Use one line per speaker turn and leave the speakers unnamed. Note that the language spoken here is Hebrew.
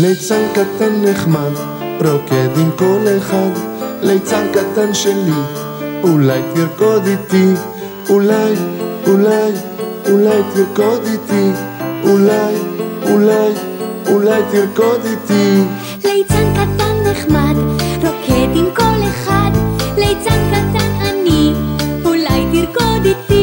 ליצן קטן נחמד, רוקד עם כל אחד, ליצן קטן שלי, אולי תרקוד איתי, אולי, אולי, אולי תרקוד איתי, אולי, אולי, אולי תרקוד איתי.
ליצן קטן נחמד, רוקד עם כל אחד, ליצן קטן אני, אולי תרקוד איתי?